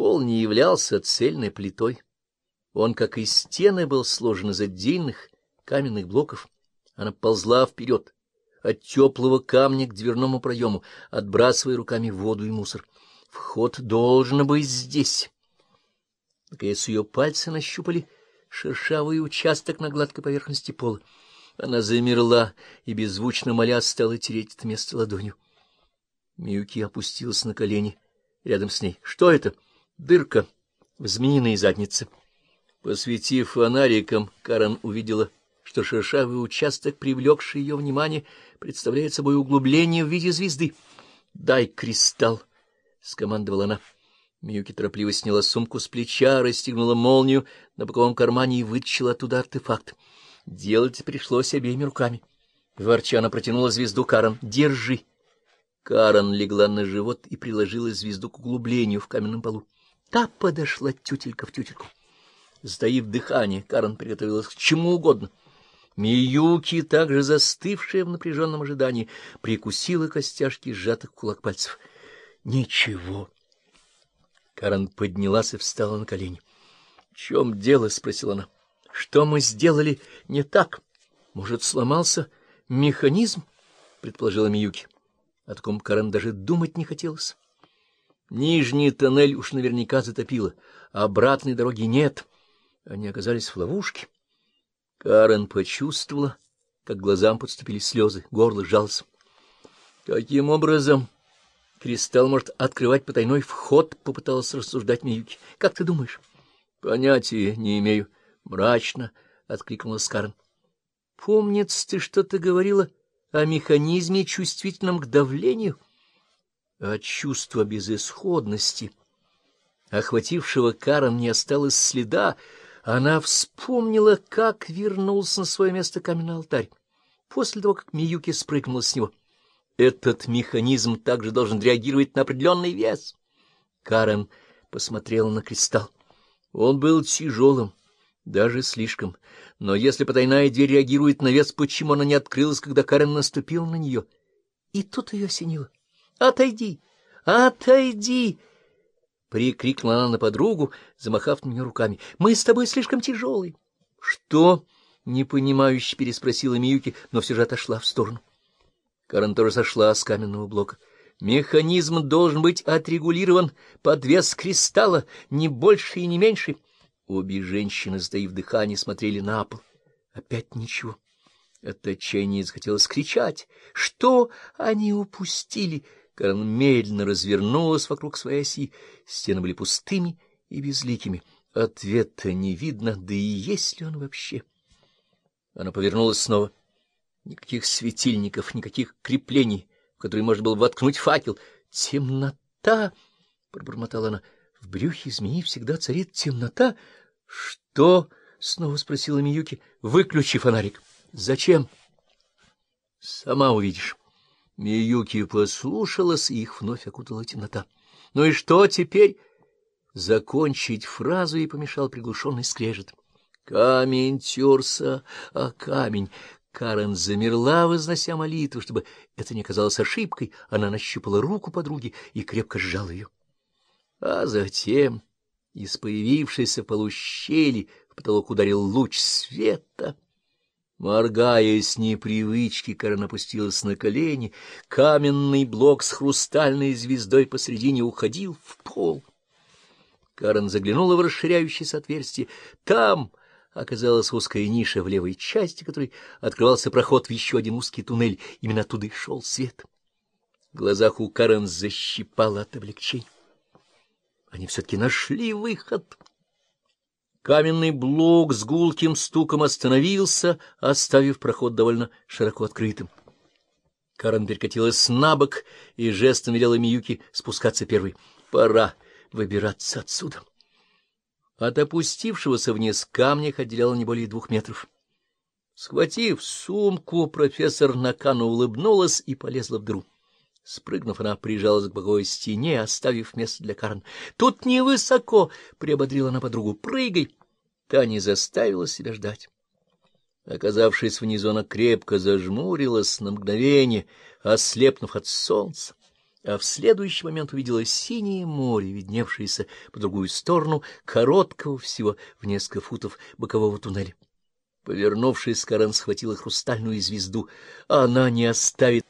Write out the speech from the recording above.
Пол не являлся цельной плитой. Он, как и стены, был сложен из отдельных каменных блоков. Она ползла вперед, от теплого камня к дверному проему, отбрасывая руками воду и мусор. Вход должен быть здесь. Наконец ее пальцы нащупали шершавый участок на гладкой поверхности пола. Она замерла и, беззвучно моля, стала тереть это место ладонью. Миюки опустилась на колени рядом с ней. — Что это? — Дырка в змеиной заднице. Посветив фонариком, Карен увидела, что шершавый участок, привлекший ее внимание, представляет собой углубление в виде звезды. — Дай кристалл! — скомандовала она. Миюки торопливо сняла сумку с плеча, расстегнула молнию на боковом кармане и вытащила оттуда артефакт. Делать пришлось обеими руками. Ворча она протянула звезду Карен. «Держи!» Карен легла на живот и приложила звезду к углублению в каменном полу. Та подошла тютелька в тютельку. Сдаив дыхание, Карен приготовилась к чему угодно. Миюки, также застывшая в напряженном ожидании, прикусила костяшки сжатых кулак пальцев. Ничего. Карен поднялась и встала на колени. — В чем дело? — спросила она. — Что мы сделали не так? Может, сломался механизм? — предположила Миюки. О таком Карен даже думать не хотелось. Нижний тоннель уж наверняка затопило, а обратной дороги нет. Они оказались в ловушке. Карен почувствовала, как глазам подступили слезы, горло сжалось. Каким образом кристалл может открывать потайной вход? — попыталась рассуждать Миюки. — Как ты думаешь? — Понятия не имею. Мрачно откликнулась Карен. — Помнится, ты что-то говорила о механизме, чувствительном к давлению? — от чувства безысходности, охватившего Карен, не осталось следа. Она вспомнила, как вернулся на свое место каменный алтарь, после того, как Миюки спрыгнула с него. Этот механизм также должен реагировать на определенный вес. Карен посмотрела на кристалл. Он был тяжелым, даже слишком. Но если потайная дверь реагирует на вес, почему она не открылась, когда Карен наступила на нее? И тут ее осенило. Отойди! Отойди! Прикрикнула она на подругу, замахав на нее руками. Мы с тобой слишком тяжелые. Что? Непонимающе переспросила Миюки, но все же отошла в сторону. Карен тоже сошла с каменного блока. Механизм должен быть отрегулирован под вес кристалла, не больше и не меньше. Обе женщины, сдаив дыхание, смотрели на пол. Опять ничего. От отчаяния захотелось кричать. Что они упустили? Карен медленно развернулась вокруг своей оси. Стены были пустыми и безликими. Ответа не видно, да и есть ли он вообще? Она повернулась снова. Никаких светильников, никаких креплений, в которые можно было воткнуть факел. «Темнота!» — пробормотала она. «В брюхе змеи всегда царит темнота». «Что?» — снова спросила Миюки. «Выключи фонарик». «Зачем?» «Сама увидишь». Миюки послушалась, и их вновь окутала темнота. — Ну и что теперь? Закончить фразу и помешал приглушенный скрежет. Камень терся, а камень... Карен замерла, вознося молитву, чтобы это не казалось ошибкой. Она нащупала руку подруги и крепко сжала ее. А затем из появившейся полущели в потолок ударил луч света. Моргая с непривычки, Карен опустилась на колени. Каменный блок с хрустальной звездой посредине уходил в пол. Карен заглянула в расширяющееся отверстие. Там оказалась узкая ниша в левой части, которой открывался проход в еще один узкий туннель. Именно оттуда и шел свет. В глазах у Карен защипало от облегчения. Они все-таки нашли выход. Каменный блок с гулким стуком остановился, оставив проход довольно широко открытым. Карен перекатилась на бок и жестом велела Миюки спускаться первой. Пора выбираться отсюда. От опустившегося вниз камня отделяло не более двух метров. Схватив сумку, профессор Накану улыбнулась и полезла в дыру. Спрыгнув, она прижалась к боковой стене, оставив место для Карен. — Тут невысоко! — приободрила она подругу. — Прыгай! Та не заставила себя ждать. Оказавшись внизу, она крепко зажмурилась на мгновение, ослепнув от солнца. а в следующий момент увидела синее море, видневшееся по другую сторону короткого всего в несколько футов бокового туннеля. Повернувшись, Карен схватила хрустальную звезду. Она не оставит